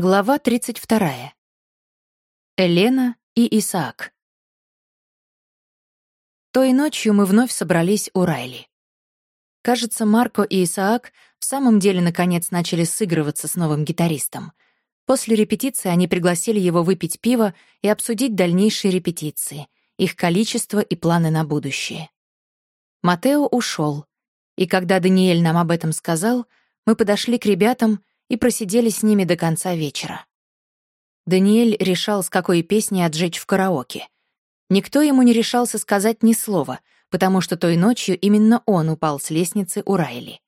Глава 32. Елена и Исаак. Той ночью мы вновь собрались у Райли. Кажется, Марко и Исаак в самом деле наконец начали сыгрываться с новым гитаристом. После репетиции они пригласили его выпить пиво и обсудить дальнейшие репетиции, их количество и планы на будущее. Матео ушел, и когда Даниэль нам об этом сказал, мы подошли к ребятам и просидели с ними до конца вечера. Даниэль решал, с какой песни отжечь в караоке. Никто ему не решался сказать ни слова, потому что той ночью именно он упал с лестницы у Райли.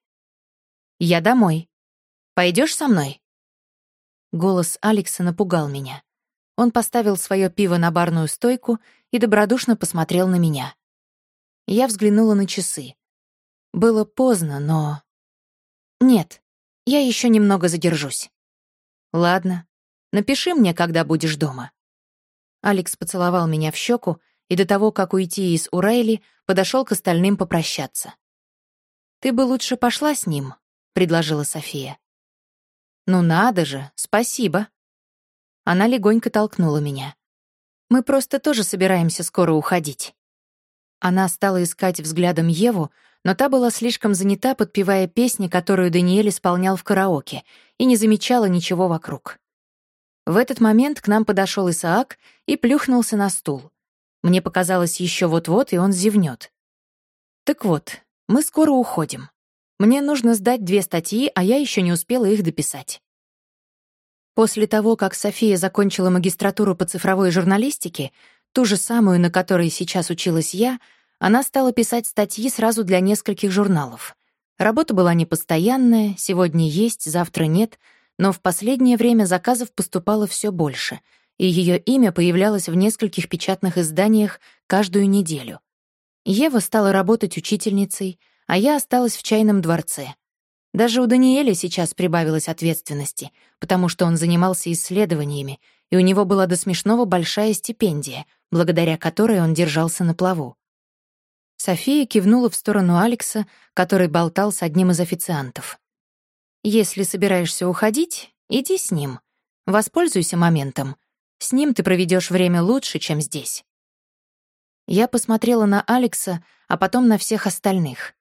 «Я домой. Пойдешь со мной?» Голос Алекса напугал меня. Он поставил свое пиво на барную стойку и добродушно посмотрел на меня. Я взглянула на часы. Было поздно, но... Нет, я еще немного задержусь. Ладно. Напиши мне, когда будешь дома. Алекс поцеловал меня в щеку и до того, как уйти из Урайли, подошел к остальным попрощаться. «Ты бы лучше пошла с ним», — предложила София. «Ну надо же, спасибо». Она легонько толкнула меня. «Мы просто тоже собираемся скоро уходить». Она стала искать взглядом Еву, но та была слишком занята, подпевая песни, которую Даниэль исполнял в караоке, и не замечала ничего вокруг. В этот момент к нам подошел Исаак и плюхнулся на стул. Мне показалось еще вот-вот, и он зевнет. Так вот, мы скоро уходим. Мне нужно сдать две статьи, а я еще не успела их дописать. После того, как София закончила магистратуру по цифровой журналистике, ту же самую, на которой сейчас училась я, она стала писать статьи сразу для нескольких журналов. Работа была непостоянная, сегодня есть, завтра нет, но в последнее время заказов поступало все больше, и ее имя появлялось в нескольких печатных изданиях каждую неделю. Ева стала работать учительницей, а я осталась в чайном дворце. Даже у Даниэля сейчас прибавилось ответственности, потому что он занимался исследованиями, и у него была до смешного большая стипендия, благодаря которой он держался на плаву. София кивнула в сторону Алекса, который болтал с одним из официантов. «Если собираешься уходить, иди с ним. Воспользуйся моментом. С ним ты проведешь время лучше, чем здесь». Я посмотрела на Алекса, а потом на всех остальных.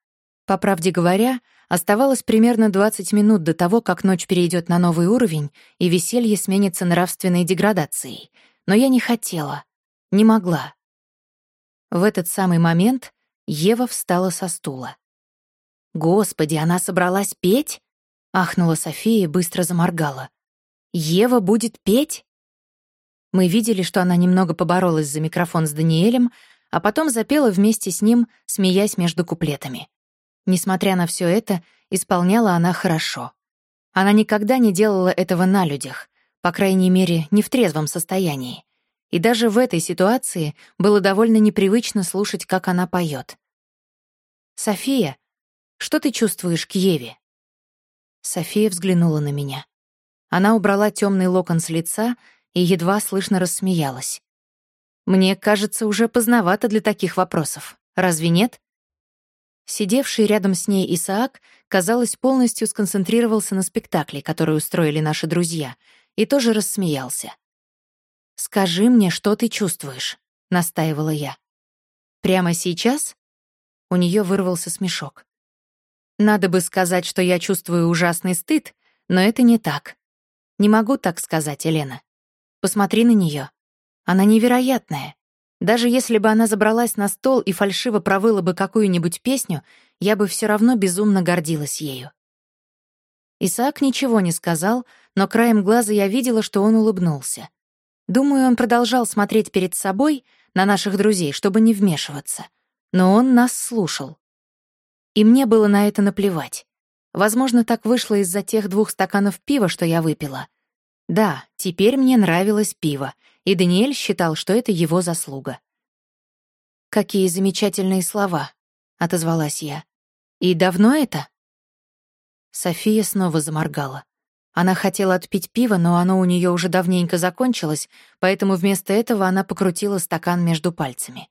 По правде говоря, оставалось примерно 20 минут до того, как ночь перейдет на новый уровень и веселье сменится нравственной деградацией. Но я не хотела, не могла. В этот самый момент Ева встала со стула. «Господи, она собралась петь?» — ахнула София и быстро заморгала. «Ева будет петь?» Мы видели, что она немного поборолась за микрофон с Даниэлем, а потом запела вместе с ним, смеясь между куплетами. Несмотря на все это, исполняла она хорошо. Она никогда не делала этого на людях, по крайней мере, не в трезвом состоянии. И даже в этой ситуации было довольно непривычно слушать, как она поет. «София, что ты чувствуешь к Еве?» София взглянула на меня. Она убрала темный локон с лица и едва слышно рассмеялась. «Мне кажется, уже поздновато для таких вопросов. Разве нет?» Сидевший рядом с ней Исаак, казалось, полностью сконцентрировался на спектакле, который устроили наши друзья, и тоже рассмеялся. «Скажи мне, что ты чувствуешь», — настаивала я. «Прямо сейчас?» У нее вырвался смешок. «Надо бы сказать, что я чувствую ужасный стыд, но это не так. Не могу так сказать, Елена. Посмотри на нее. Она невероятная. Даже если бы она забралась на стол и фальшиво провыла бы какую-нибудь песню, я бы все равно безумно гордилась ею». Исаак ничего не сказал, но краем глаза я видела, что он улыбнулся. Думаю, он продолжал смотреть перед собой на наших друзей, чтобы не вмешиваться. Но он нас слушал. И мне было на это наплевать. Возможно, так вышло из-за тех двух стаканов пива, что я выпила. Да, теперь мне нравилось пиво, и Даниэль считал, что это его заслуга. «Какие замечательные слова», — отозвалась я. «И давно это?» София снова заморгала. Она хотела отпить пиво, но оно у нее уже давненько закончилось, поэтому вместо этого она покрутила стакан между пальцами.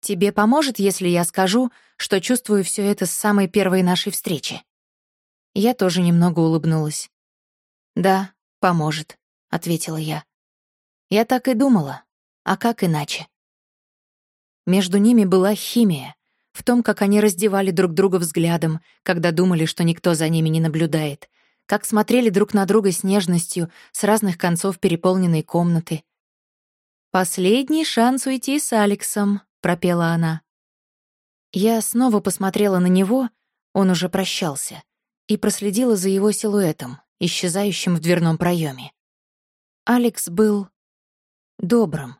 «Тебе поможет, если я скажу, что чувствую все это с самой первой нашей встречи?» Я тоже немного улыбнулась. «Да, «Поможет», — ответила я. Я так и думала. А как иначе? Между ними была химия, в том, как они раздевали друг друга взглядом, когда думали, что никто за ними не наблюдает, как смотрели друг на друга с нежностью с разных концов переполненной комнаты. «Последний шанс уйти с Алексом», — пропела она. Я снова посмотрела на него, он уже прощался, и проследила за его силуэтом, исчезающим в дверном проеме. Алекс был добрым,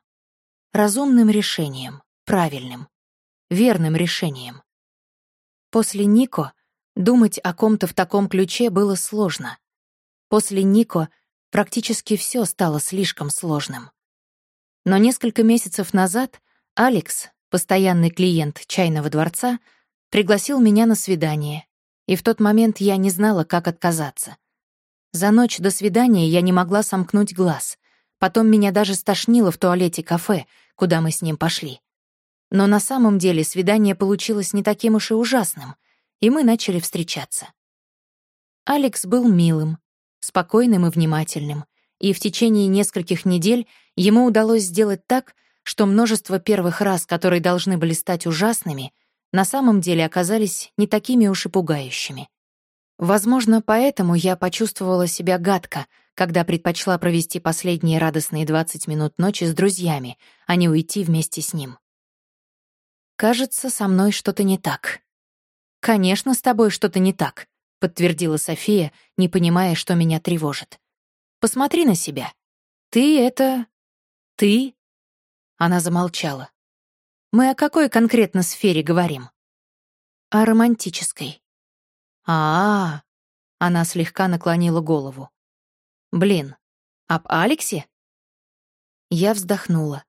разумным решением, правильным, верным решением. После Нико думать о ком-то в таком ключе было сложно. После Нико практически все стало слишком сложным. Но несколько месяцев назад Алекс, постоянный клиент чайного дворца, пригласил меня на свидание, и в тот момент я не знала, как отказаться. За ночь до свидания я не могла сомкнуть глаз, Потом меня даже стошнило в туалете кафе, куда мы с ним пошли. Но на самом деле свидание получилось не таким уж и ужасным, и мы начали встречаться. Алекс был милым, спокойным и внимательным, и в течение нескольких недель ему удалось сделать так, что множество первых раз, которые должны были стать ужасными, на самом деле оказались не такими уж и пугающими. Возможно, поэтому я почувствовала себя гадко — когда предпочла провести последние радостные 20 минут ночи с друзьями, а не уйти вместе с ним. «Кажется, со мной что-то не так». «Конечно, с тобой что-то не так», — подтвердила София, не понимая, что меня тревожит. «Посмотри на себя. Ты — это... ты?» Она замолчала. «Мы о какой конкретно сфере говорим?» «О романтической». А, -а, а Она слегка наклонила голову. Блин, об Алексе? Я вздохнула.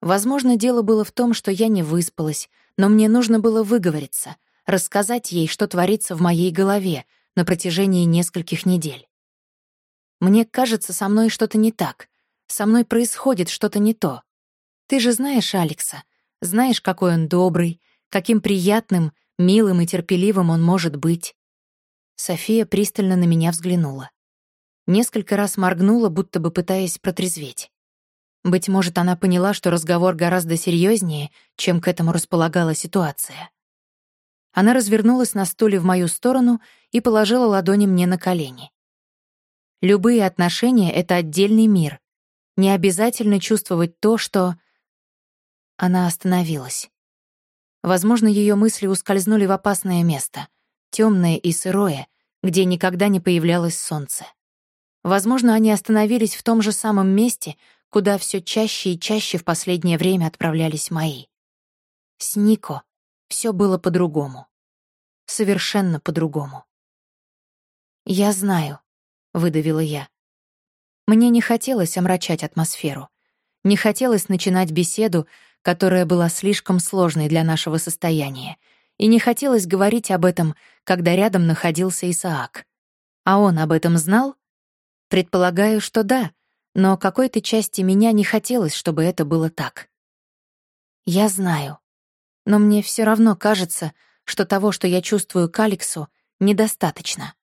Возможно, дело было в том, что я не выспалась, но мне нужно было выговориться, рассказать ей, что творится в моей голове на протяжении нескольких недель. Мне кажется, со мной что-то не так. Со мной происходит что-то не то. Ты же знаешь Алекса, знаешь, какой он добрый, каким приятным, милым и терпеливым он может быть. София пристально на меня взглянула. Несколько раз моргнула, будто бы пытаясь протрезветь. Быть может, она поняла, что разговор гораздо серьезнее, чем к этому располагала ситуация. Она развернулась на стуле в мою сторону и положила ладони мне на колени. Любые отношения — это отдельный мир. Не обязательно чувствовать то, что... Она остановилась. Возможно, ее мысли ускользнули в опасное место, темное и сырое, где никогда не появлялось солнце. Возможно, они остановились в том же самом месте, куда все чаще и чаще в последнее время отправлялись мои. С Нико все было по-другому. Совершенно по-другому. «Я знаю», — выдавила я. Мне не хотелось омрачать атмосферу. Не хотелось начинать беседу, которая была слишком сложной для нашего состояния, и не хотелось говорить об этом, когда рядом находился Исаак. А он об этом знал Предполагаю, что да, но какой-то части меня не хотелось, чтобы это было так. Я знаю. Но мне все равно кажется, что того, что я чувствую к Алексу, недостаточно.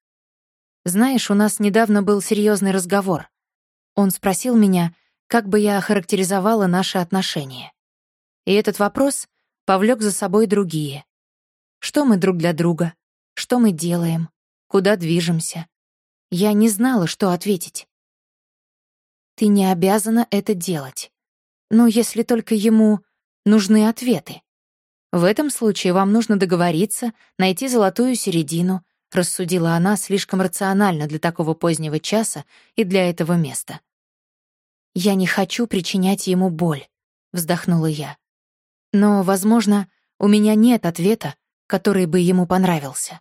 Знаешь, у нас недавно был серьезный разговор. Он спросил меня, как бы я охарактеризовала наши отношения. И этот вопрос повлек за собой другие. Что мы друг для друга? Что мы делаем? Куда движемся? Я не знала, что ответить. Ты не обязана это делать. Но если только ему нужны ответы. В этом случае вам нужно договориться, найти золотую середину, рассудила она слишком рационально для такого позднего часа и для этого места. «Я не хочу причинять ему боль», — вздохнула я. «Но, возможно, у меня нет ответа, который бы ему понравился».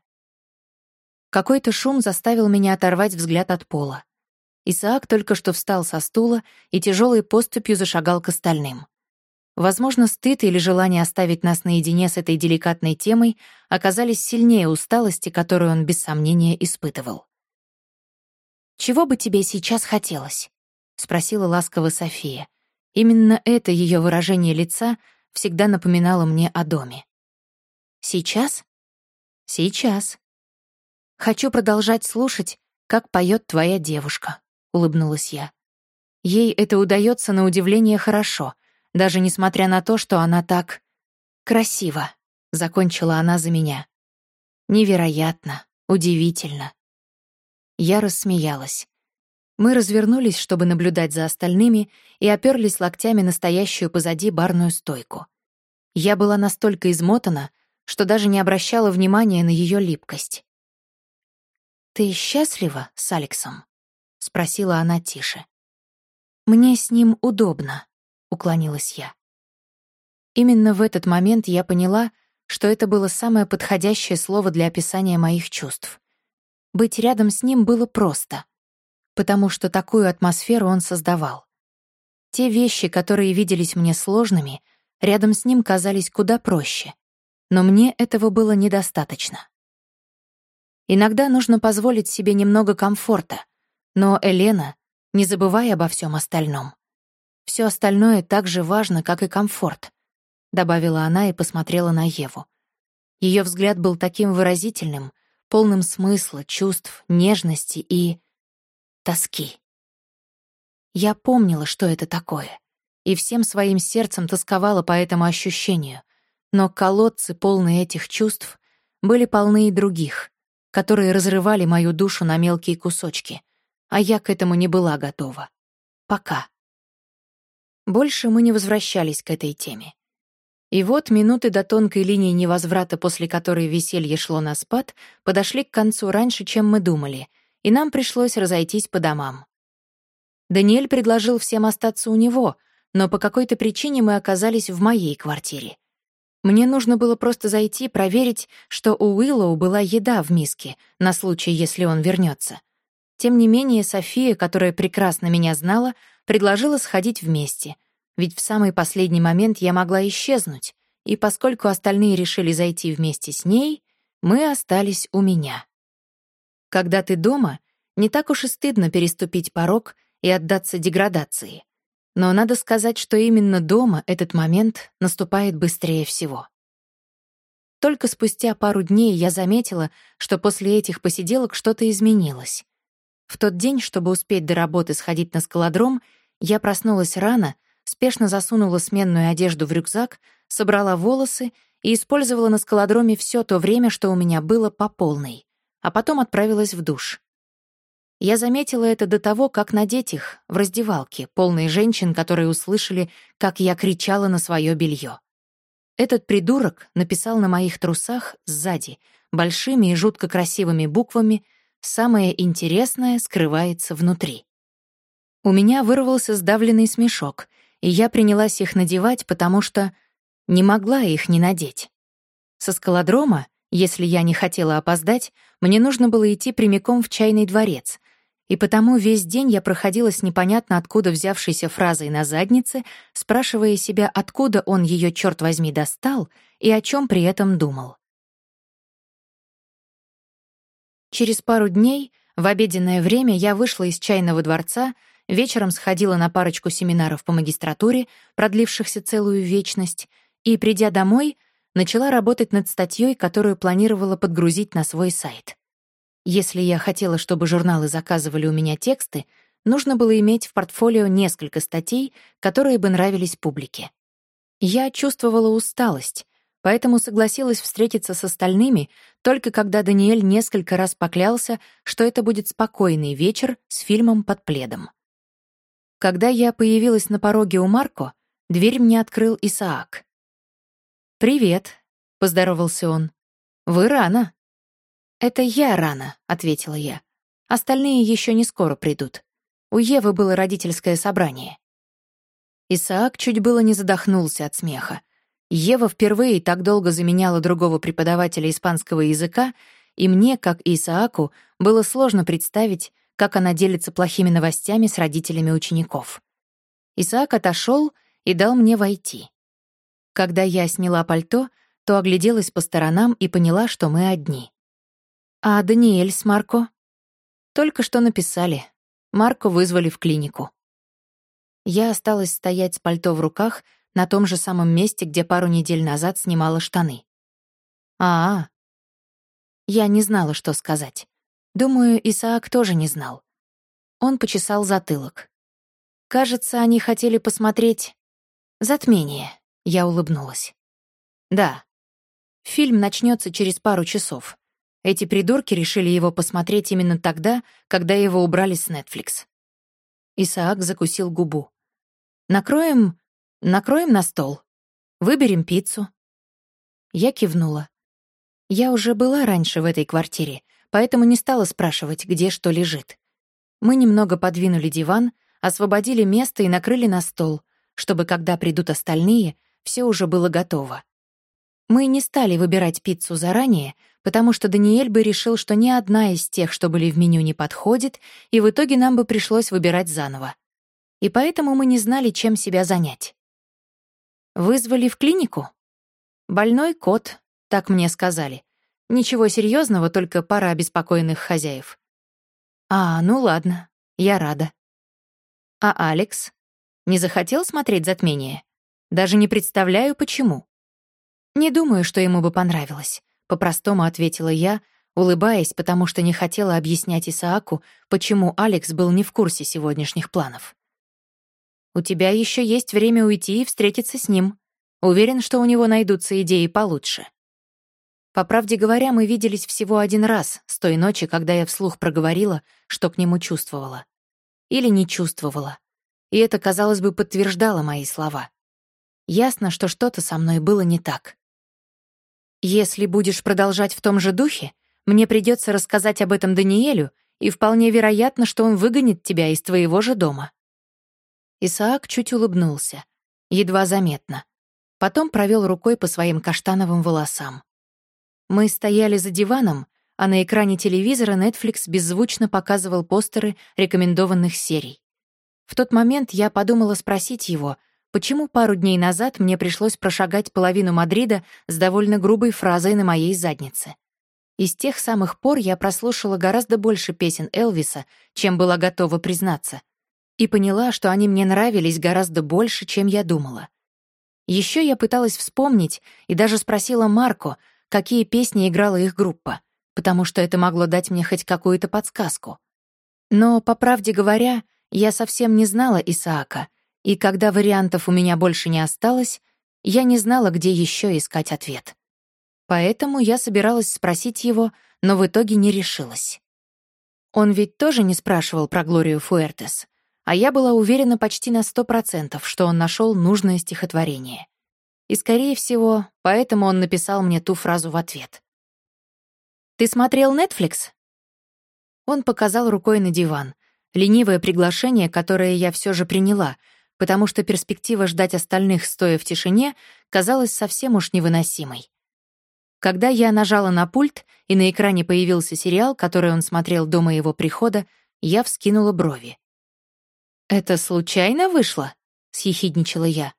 Какой-то шум заставил меня оторвать взгляд от пола. Исаак только что встал со стула и тяжелой поступью зашагал к остальным. Возможно, стыд или желание оставить нас наедине с этой деликатной темой оказались сильнее усталости, которую он без сомнения испытывал. «Чего бы тебе сейчас хотелось?» — спросила ласково София. Именно это ее выражение лица всегда напоминало мне о доме. «Сейчас?» «Сейчас», Хочу продолжать слушать, как поет твоя девушка. — улыбнулась я. Ей это удается на удивление хорошо, даже несмотря на то, что она так... красиво, — закончила она за меня. Невероятно, удивительно. Я рассмеялась. Мы развернулись, чтобы наблюдать за остальными, и оперлись локтями на стоящую позади барную стойку. Я была настолько измотана, что даже не обращала внимания на ее липкость. «Ты счастлива с Алексом?» — спросила она тише. «Мне с ним удобно», — уклонилась я. Именно в этот момент я поняла, что это было самое подходящее слово для описания моих чувств. Быть рядом с ним было просто потому что такую атмосферу он создавал. Те вещи, которые виделись мне сложными, рядом с ним казались куда проще. Но мне этого было недостаточно. Иногда нужно позволить себе немного комфорта, но, Елена, не забывай обо всем остальном. Все остальное так же важно, как и комфорт», — добавила она и посмотрела на Еву. Ее взгляд был таким выразительным, полным смысла, чувств, нежности и тоски. Я помнила, что это такое, и всем своим сердцем тосковала по этому ощущению, но колодцы, полные этих чувств, были полны и других, которые разрывали мою душу на мелкие кусочки, а я к этому не была готова. Пока. Больше мы не возвращались к этой теме. И вот минуты до тонкой линии невозврата, после которой веселье шло на спад, подошли к концу раньше, чем мы думали — и нам пришлось разойтись по домам. Даниэль предложил всем остаться у него, но по какой-то причине мы оказались в моей квартире. Мне нужно было просто зайти, проверить, что у Уиллоу была еда в миске, на случай, если он вернется. Тем не менее, София, которая прекрасно меня знала, предложила сходить вместе, ведь в самый последний момент я могла исчезнуть, и поскольку остальные решили зайти вместе с ней, мы остались у меня. Когда ты дома, не так уж и стыдно переступить порог и отдаться деградации. Но надо сказать, что именно дома этот момент наступает быстрее всего. Только спустя пару дней я заметила, что после этих посиделок что-то изменилось. В тот день, чтобы успеть до работы сходить на скалодром, я проснулась рано, спешно засунула сменную одежду в рюкзак, собрала волосы и использовала на скалодроме все то время, что у меня было по полной а потом отправилась в душ. Я заметила это до того, как надеть их в раздевалке, полной женщин, которые услышали, как я кричала на свое белье. Этот придурок написал на моих трусах сзади, большими и жутко красивыми буквами «Самое интересное скрывается внутри». У меня вырвался сдавленный смешок, и я принялась их надевать, потому что не могла их не надеть. Со скалодрома если я не хотела опоздать, мне нужно было идти прямиком в чайный дворец, и потому весь день я проходила с непонятно откуда взявшейся фразой на заднице, спрашивая себя, откуда он ее, черт возьми, достал и о чем при этом думал. Через пару дней, в обеденное время, я вышла из чайного дворца, вечером сходила на парочку семинаров по магистратуре, продлившихся целую вечность, и, придя домой, начала работать над статьей, которую планировала подгрузить на свой сайт. Если я хотела, чтобы журналы заказывали у меня тексты, нужно было иметь в портфолио несколько статей, которые бы нравились публике. Я чувствовала усталость, поэтому согласилась встретиться с остальными, только когда Даниэль несколько раз поклялся, что это будет спокойный вечер с фильмом под пледом. Когда я появилась на пороге у Марко, дверь мне открыл Исаак. «Привет», — поздоровался он. «Вы рано». «Это я рано», — ответила я. «Остальные еще не скоро придут. У Евы было родительское собрание». Исаак чуть было не задохнулся от смеха. Ева впервые так долго заменяла другого преподавателя испанского языка, и мне, как и Исааку, было сложно представить, как она делится плохими новостями с родителями учеников. Исаак отошел и дал мне войти. Когда я сняла пальто, то огляделась по сторонам и поняла, что мы одни. «А Даниэль с Марко?» «Только что написали. Марко вызвали в клинику». Я осталась стоять с пальто в руках на том же самом месте, где пару недель назад снимала штаны. а, -а. Я не знала, что сказать. Думаю, Исаак тоже не знал. Он почесал затылок. Кажется, они хотели посмотреть «Затмение», — я улыбнулась. «Да. Фильм начнется через пару часов. Эти придурки решили его посмотреть именно тогда, когда его убрали с Netflix». Исаак закусил губу. «Накроем... накроем на стол. Выберем пиццу». Я кивнула. Я уже была раньше в этой квартире, поэтому не стала спрашивать, где что лежит. Мы немного подвинули диван, освободили место и накрыли на стол, чтобы, когда придут остальные, все уже было готово. Мы не стали выбирать пиццу заранее, потому что Даниэль бы решил, что ни одна из тех, что были в меню, не подходит, и в итоге нам бы пришлось выбирать заново. И поэтому мы не знали, чем себя занять. Вызвали в клинику? Больной кот, так мне сказали. Ничего серьезного, только пара обеспокоенных хозяев. А, ну ладно, я рада. А Алекс? Не захотел смотреть «Затмение»? Даже не представляю, почему. Не думаю, что ему бы понравилось. По-простому ответила я, улыбаясь, потому что не хотела объяснять Исааку, почему Алекс был не в курсе сегодняшних планов. «У тебя еще есть время уйти и встретиться с ним. Уверен, что у него найдутся идеи получше». По правде говоря, мы виделись всего один раз, с той ночи, когда я вслух проговорила, что к нему чувствовала. Или не чувствовала. И это, казалось бы, подтверждало мои слова. Ясно, что что-то со мной было не так. Если будешь продолжать в том же духе, мне придется рассказать об этом Даниэлю, и вполне вероятно, что он выгонит тебя из твоего же дома». Исаак чуть улыбнулся, едва заметно. Потом провел рукой по своим каштановым волосам. Мы стояли за диваном, а на экране телевизора Netflix беззвучно показывал постеры рекомендованных серий. В тот момент я подумала спросить его — почему пару дней назад мне пришлось прошагать половину Мадрида с довольно грубой фразой на моей заднице. И с тех самых пор я прослушала гораздо больше песен Элвиса, чем была готова признаться, и поняла, что они мне нравились гораздо больше, чем я думала. Еще я пыталась вспомнить и даже спросила Марко, какие песни играла их группа, потому что это могло дать мне хоть какую-то подсказку. Но, по правде говоря, я совсем не знала Исаака — и когда вариантов у меня больше не осталось, я не знала, где еще искать ответ. Поэтому я собиралась спросить его, но в итоге не решилась. Он ведь тоже не спрашивал про Глорию Фуэртес, а я была уверена почти на сто процентов, что он нашел нужное стихотворение. И, скорее всего, поэтому он написал мне ту фразу в ответ. «Ты смотрел Netflix?» Он показал рукой на диван, ленивое приглашение, которое я все же приняла — потому что перспектива ждать остальных, стоя в тишине, казалась совсем уж невыносимой. Когда я нажала на пульт, и на экране появился сериал, который он смотрел до моего прихода, я вскинула брови. «Это случайно вышло?» — съехидничала я.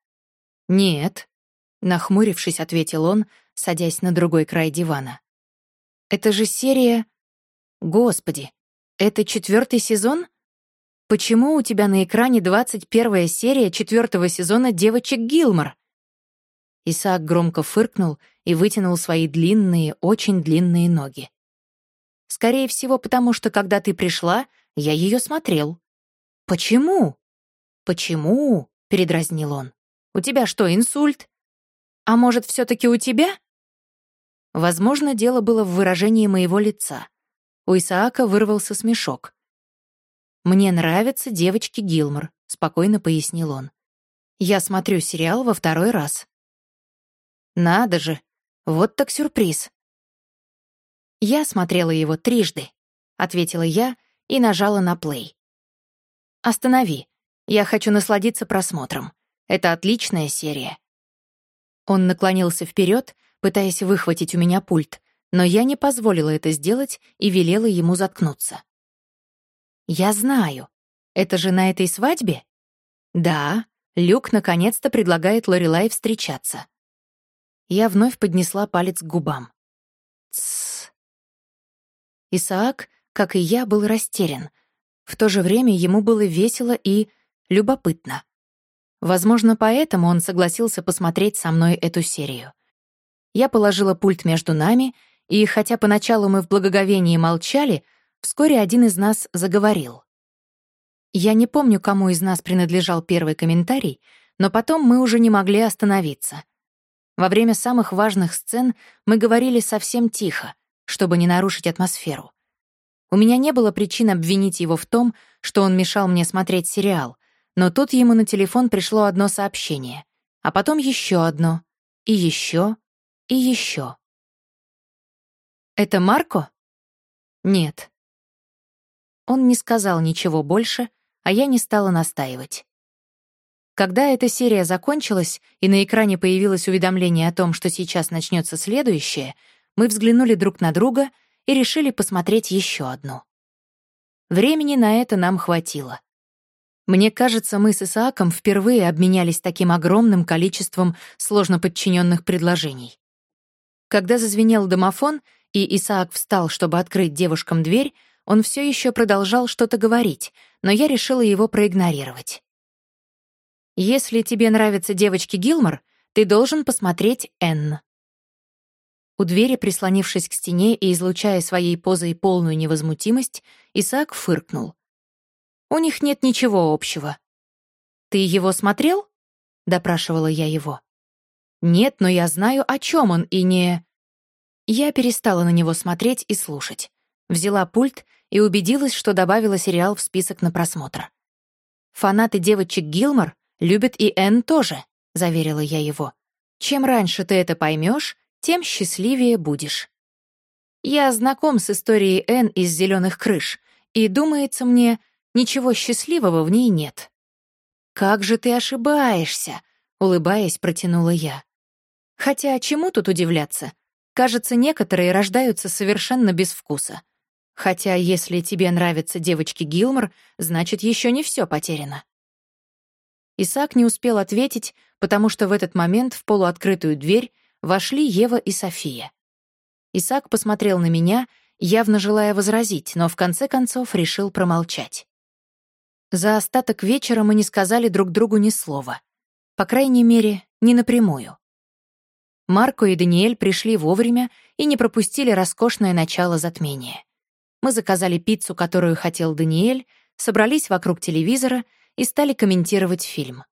«Нет», — нахмурившись, ответил он, садясь на другой край дивана. «Это же серия... Господи, это четвертый сезон?» Почему у тебя на экране 21 серия четвертого сезона «Девочек Гилмор»?» Исаак громко фыркнул и вытянул свои длинные, очень длинные ноги. «Скорее всего, потому что, когда ты пришла, я ее смотрел». «Почему?» «Почему?» — передразнил он. «У тебя что, инсульт? А может, все таки у тебя?» Возможно, дело было в выражении моего лица. У Исаака вырвался смешок. «Мне нравятся девочки Гилмор», — спокойно пояснил он. «Я смотрю сериал во второй раз». «Надо же! Вот так сюрприз!» «Я смотрела его трижды», — ответила я и нажала на плей. «Останови. Я хочу насладиться просмотром. Это отличная серия». Он наклонился вперед, пытаясь выхватить у меня пульт, но я не позволила это сделать и велела ему заткнуться. «Я знаю. Это же на этой свадьбе?» «Да, Люк наконец-то предлагает Лорелай встречаться». Я вновь поднесла палец к губам. «Тссс». Исаак, как и я, был растерян. В то же время ему было весело и любопытно. Возможно, поэтому он согласился посмотреть со мной эту серию. Я положила пульт между нами, и хотя поначалу мы в благоговении молчали, Вскоре один из нас заговорил. Я не помню, кому из нас принадлежал первый комментарий, но потом мы уже не могли остановиться. Во время самых важных сцен мы говорили совсем тихо, чтобы не нарушить атмосферу. У меня не было причин обвинить его в том, что он мешал мне смотреть сериал, но тут ему на телефон пришло одно сообщение, а потом еще одно, и еще, и еще. «Это Марко?» «Нет». Он не сказал ничего больше, а я не стала настаивать. Когда эта серия закончилась, и на экране появилось уведомление о том, что сейчас начнется следующее, мы взглянули друг на друга и решили посмотреть еще одну. Времени на это нам хватило. Мне кажется, мы с Исааком впервые обменялись таким огромным количеством сложно подчиненных предложений. Когда зазвенел домофон, и Исаак встал, чтобы открыть девушкам дверь, он все еще продолжал что-то говорить, но я решила его проигнорировать. «Если тебе нравятся девочки Гилмор, ты должен посмотреть Энн». У двери, прислонившись к стене и излучая своей позой полную невозмутимость, Исаак фыркнул. «У них нет ничего общего». «Ты его смотрел?» — допрашивала я его. «Нет, но я знаю, о чем он, и не...» Я перестала на него смотреть и слушать. Взяла пульт и убедилась, что добавила сериал в список на просмотр. «Фанаты девочек Гилмор любят и Энн тоже», — заверила я его. «Чем раньше ты это поймешь, тем счастливее будешь». Я знаком с историей Энн из «Зеленых крыш», и, думается мне, ничего счастливого в ней нет. «Как же ты ошибаешься», — улыбаясь, протянула я. Хотя чему тут удивляться? Кажется, некоторые рождаются совершенно без вкуса. Хотя, если тебе нравятся девочки Гилмор, значит, еще не все потеряно. Исаак не успел ответить, потому что в этот момент в полуоткрытую дверь вошли Ева и София. Исаак посмотрел на меня, явно желая возразить, но в конце концов решил промолчать. За остаток вечера мы не сказали друг другу ни слова. По крайней мере, не напрямую. Марко и Даниэль пришли вовремя и не пропустили роскошное начало затмения. Мы заказали пиццу, которую хотел Даниэль, собрались вокруг телевизора и стали комментировать фильм.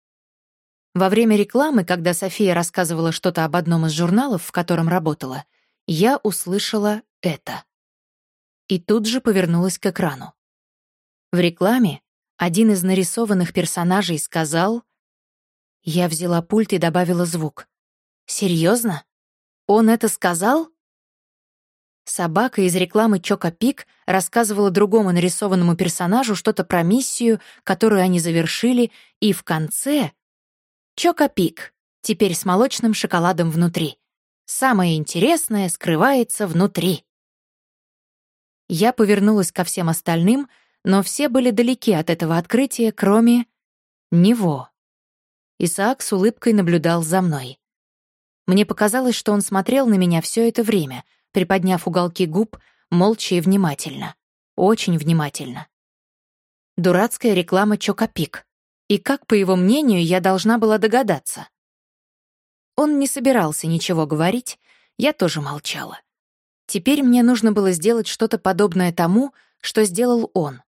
Во время рекламы, когда София рассказывала что-то об одном из журналов, в котором работала, я услышала это. И тут же повернулась к экрану. В рекламе один из нарисованных персонажей сказал... Я взяла пульт и добавила звук. «Серьезно? Он это сказал?» Собака из рекламы Чока Пик рассказывала другому нарисованному персонажу что-то про миссию, которую они завершили, и в конце... Чока Пик, теперь с молочным шоколадом внутри. Самое интересное скрывается внутри. Я повернулась ко всем остальным, но все были далеки от этого открытия, кроме... него. Исаак с улыбкой наблюдал за мной. Мне показалось, что он смотрел на меня все это время — приподняв уголки губ, молча и внимательно. Очень внимательно. Дурацкая реклама Чокопик. И как, по его мнению, я должна была догадаться? Он не собирался ничего говорить, я тоже молчала. Теперь мне нужно было сделать что-то подобное тому, что сделал он.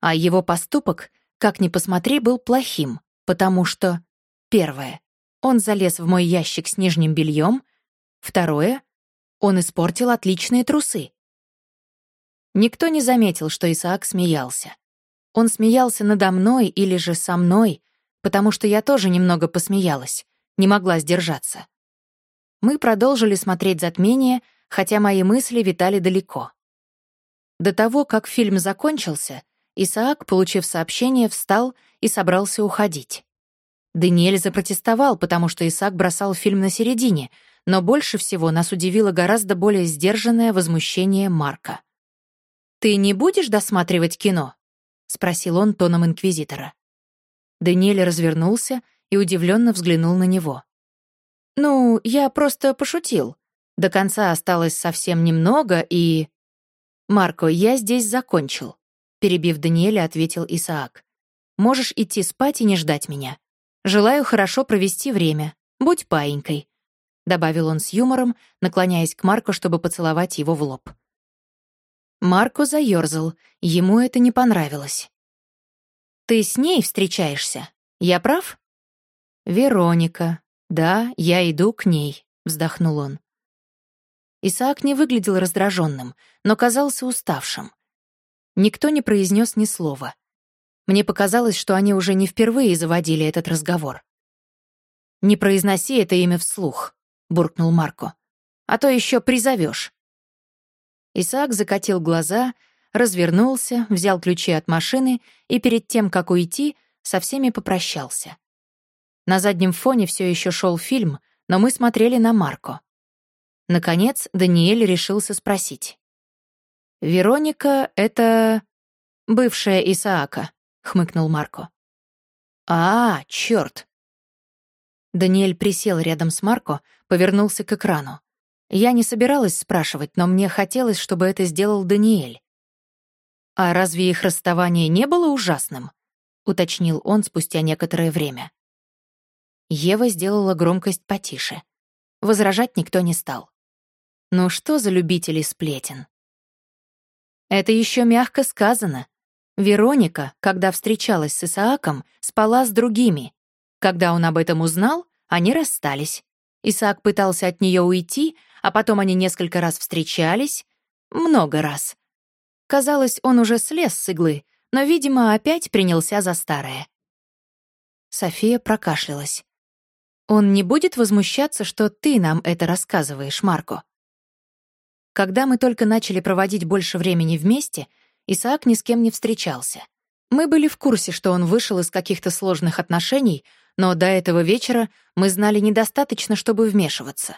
А его поступок, как ни посмотри, был плохим, потому что... Первое. Он залез в мой ящик с нижним бельем. Второе. Он испортил отличные трусы. Никто не заметил, что Исаак смеялся. Он смеялся надо мной или же со мной, потому что я тоже немного посмеялась, не могла сдержаться. Мы продолжили смотреть «Затмение», хотя мои мысли витали далеко. До того, как фильм закончился, Исаак, получив сообщение, встал и собрался уходить. Даниэль запротестовал, потому что Исаак бросал фильм на середине — но больше всего нас удивило гораздо более сдержанное возмущение Марка. «Ты не будешь досматривать кино?» — спросил он тоном инквизитора. Даниэль развернулся и удивленно взглянул на него. «Ну, я просто пошутил. До конца осталось совсем немного, и...» «Марко, я здесь закончил», — перебив Даниэля, ответил Исаак. «Можешь идти спать и не ждать меня. Желаю хорошо провести время. Будь паинькой. — добавил он с юмором, наклоняясь к Марку, чтобы поцеловать его в лоб. Марко заёрзал, ему это не понравилось. Ты с ней встречаешься? Я прав?» «Вероника. Да, я иду к ней», — вздохнул он. Исаак не выглядел раздраженным, но казался уставшим. Никто не произнес ни слова. Мне показалось, что они уже не впервые заводили этот разговор. «Не произноси это имя вслух», — буркнул Марко. «А то еще призовешь. Исаак закатил глаза, развернулся, взял ключи от машины и перед тем, как уйти, со всеми попрощался. На заднем фоне все еще шел фильм, но мы смотрели на Марко. Наконец, Даниэль решился спросить. «Вероника — это... бывшая Исаака», — хмыкнул Марко. «А, черт! Даниэль присел рядом с Марко, повернулся к экрану. Я не собиралась спрашивать, но мне хотелось, чтобы это сделал Даниэль. «А разве их расставание не было ужасным?» — уточнил он спустя некоторое время. Ева сделала громкость потише. Возражать никто не стал. Ну что за любители сплетен? Это еще мягко сказано. Вероника, когда встречалась с Исааком, спала с другими. Когда он об этом узнал, они расстались. Исаак пытался от нее уйти, а потом они несколько раз встречались. Много раз. Казалось, он уже слез с иглы, но, видимо, опять принялся за старое. София прокашлялась. «Он не будет возмущаться, что ты нам это рассказываешь, Марко?» Когда мы только начали проводить больше времени вместе, Исаак ни с кем не встречался. Мы были в курсе, что он вышел из каких-то сложных отношений, но до этого вечера мы знали недостаточно, чтобы вмешиваться.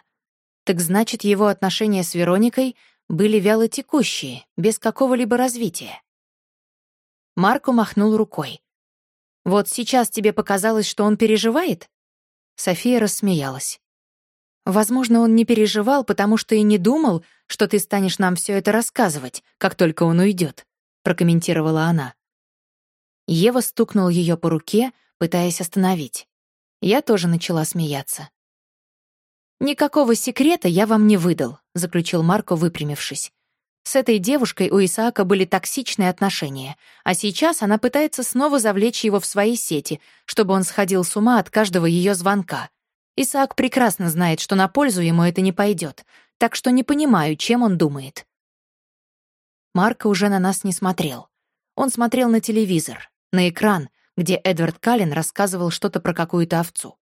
Так значит, его отношения с Вероникой были вяло текущие, без какого-либо развития. Марко махнул рукой. «Вот сейчас тебе показалось, что он переживает?» София рассмеялась. «Возможно, он не переживал, потому что и не думал, что ты станешь нам все это рассказывать, как только он уйдет», прокомментировала она. Ева стукнул ее по руке, пытаясь остановить. Я тоже начала смеяться. «Никакого секрета я вам не выдал», — заключил Марко, выпрямившись. С этой девушкой у Исаака были токсичные отношения, а сейчас она пытается снова завлечь его в свои сети, чтобы он сходил с ума от каждого ее звонка. Исаак прекрасно знает, что на пользу ему это не пойдет, так что не понимаю, чем он думает. Марко уже на нас не смотрел. Он смотрел на телевизор, на экран, где Эдвард Каллен рассказывал что-то про какую-то овцу.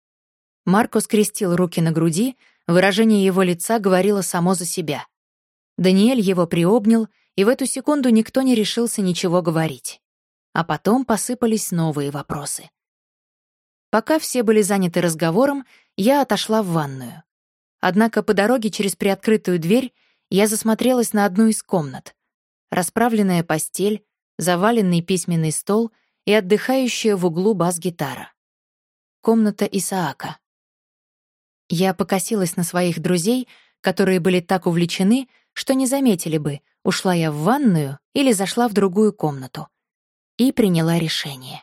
Марко скрестил руки на груди, выражение его лица говорило само за себя. Даниэль его приобнял, и в эту секунду никто не решился ничего говорить. А потом посыпались новые вопросы. Пока все были заняты разговором, я отошла в ванную. Однако по дороге через приоткрытую дверь я засмотрелась на одну из комнат. Расправленная постель, заваленный письменный стол и отдыхающая в углу бас-гитара. Комната Исаака. Я покосилась на своих друзей, которые были так увлечены, что не заметили бы, ушла я в ванную или зашла в другую комнату. И приняла решение.